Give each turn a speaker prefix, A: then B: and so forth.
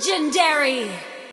A: Legendary!